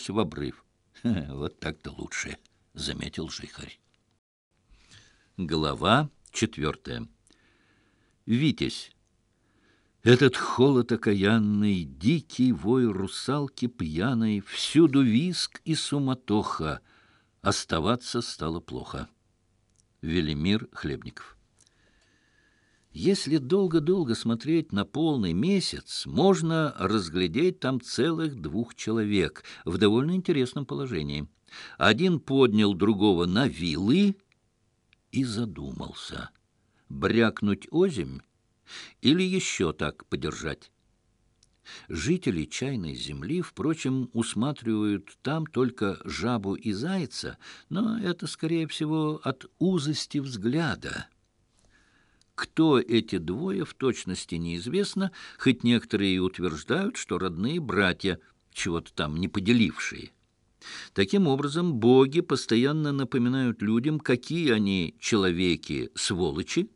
шлепнулась в обрыв. «Вот так-то лучше», — заметил жихарь. Глава четвертая. Витязь. Этот холод окаянный, дикий вой русалки пьяной, всюду виск и суматоха. Оставаться стало плохо. Велимир Хлебников. Если долго-долго смотреть на полный месяц, можно разглядеть там целых двух человек в довольно интересном положении. Один поднял другого на вилы и задумался, брякнуть озимь или еще так подержать. Жители чайной земли, впрочем, усматривают там только жабу и зайца, но это, скорее всего, от узости взгляда – кто эти двое в точности неизвестно, хоть некоторые и утверждают, что родные братья, чего-то там не поделившие. Таким образом, боги постоянно напоминают людям, какие они человеки-сволочи.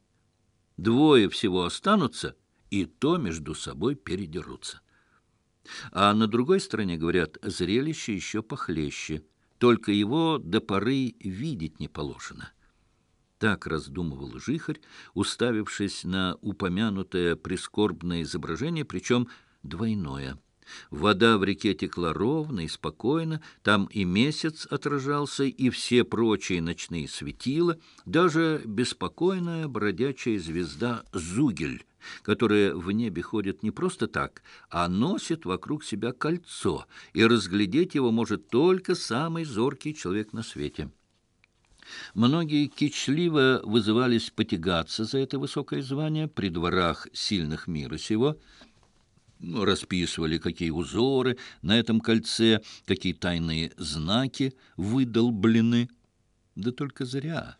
Двое всего останутся, и то между собой передерутся. А на другой стороне, говорят, зрелище еще похлеще, только его до поры видеть не положено. Так раздумывал жихарь, уставившись на упомянутое прискорбное изображение, причем двойное. Вода в реке текла ровно и спокойно, там и месяц отражался, и все прочие ночные светила, даже беспокойная бродячая звезда Зугель, которая в небе ходит не просто так, а носит вокруг себя кольцо, и разглядеть его может только самый зоркий человек на свете. Многие кичливо вызывались потягаться за это высокое звание при дворах сильных мира сего, ну, расписывали, какие узоры на этом кольце, какие тайные знаки выдолблены. Да только зря.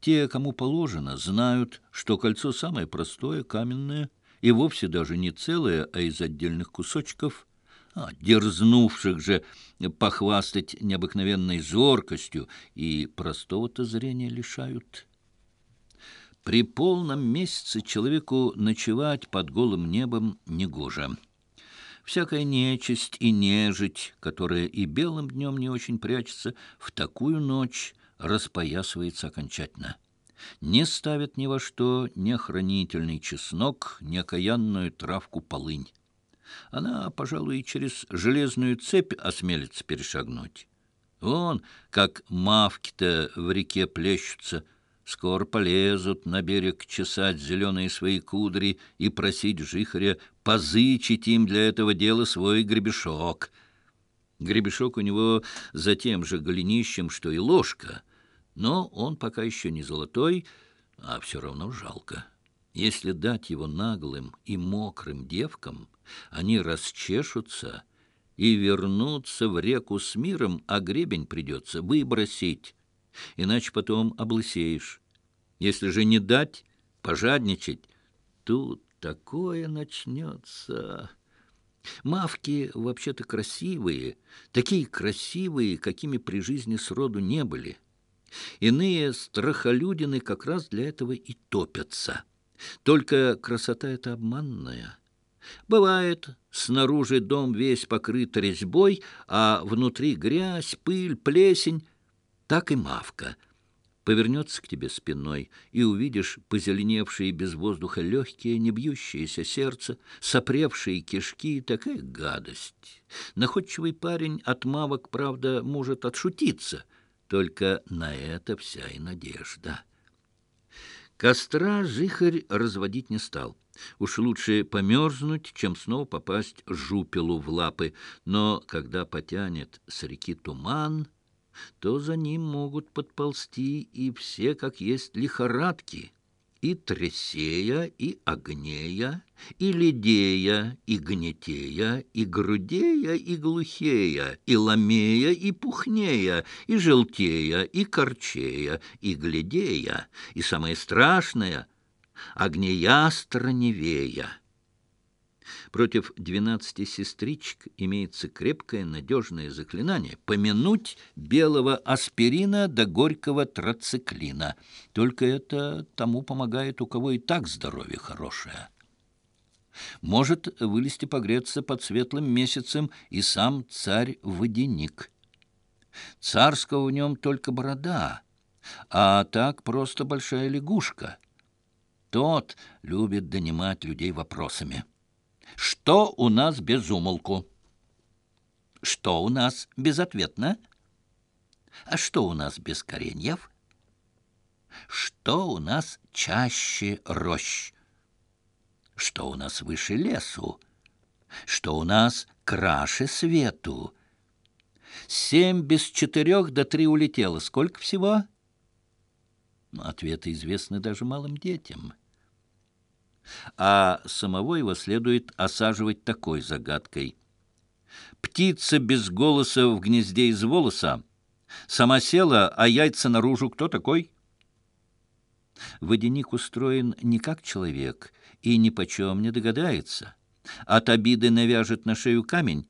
Те, кому положено, знают, что кольцо самое простое, каменное, и вовсе даже не целое, а из отдельных кусочков – а, дерзнувших же похвастать необыкновенной зоркостью, и простого-то зрения лишают. При полном месяце человеку ночевать под голым небом негоже. Всякая нечисть и нежить, которая и белым днем не очень прячется, в такую ночь распоясывается окончательно. Не ставят ни во что ни охранительный чеснок, ни окаянную травку полынь. Она, пожалуй, через железную цепь осмелится перешагнуть. Вон, как мавки-то в реке плещутся, скоро полезут на берег чесать зеленые свои кудри и просить жихаря позычить им для этого дела свой гребешок. Гребешок у него за тем же голенищем, что и ложка, но он пока еще не золотой, а все равно жалко. Если дать его наглым и мокрым девкам, они расчешутся и вернутся в реку с миром, а гребень придется выбросить, иначе потом облысеешь. Если же не дать, пожадничать, тут такое начнется. Мавки вообще-то красивые, такие красивые, какими при жизни сроду не были. Иные страхолюдины как раз для этого и топятся». Только красота эта обманная. Бывает, снаружи дом весь покрыт резьбой, а внутри грязь, пыль, плесень. Так и мавка. Повернется к тебе спиной, и увидишь позеленевшие без воздуха легкие, не бьющиеся сердце, сопревшие кишки, такая гадость. Находчивый парень от мавок, правда, может отшутиться, только на это вся и надежда». Костра жихарь разводить не стал. Уж лучше померзнуть, чем снова попасть жупелу в лапы. Но когда потянет с реки туман, то за ним могут подползти и все, как есть, лихорадки — и Тресея, и Огнея, и Лидея, и Гнетея, и Грудея, и Глухея, и Ломея, и Пухнея, и Желтея, и Корчея, и Глядея, и самое страшное — Огнеястроневея. Против двенадцати сестричек имеется крепкое надежное заклинание — помянуть белого аспирина до горького троциклина. Только это тому помогает, у кого и так здоровье хорошее. Может вылезти погреться под светлым месяцем и сам царь-водяник. Царского в нем только борода, а так просто большая лягушка. Тот любит донимать людей вопросами. Что у нас без умолку? Что у нас безответно? А что у нас без кореньев? Что у нас чаще рощ? Что у нас выше лесу? Что у нас краше свету? Семь без четырех до три улетело. Сколько всего? Ну, ответы известны даже малым детям а самого его следует осаживать такой загадкой. Птица без голоса в гнезде из волоса. Сама села, а яйца наружу кто такой? Водяник устроен не как человек и ни почем не догадается. От обиды навяжет на шею камень,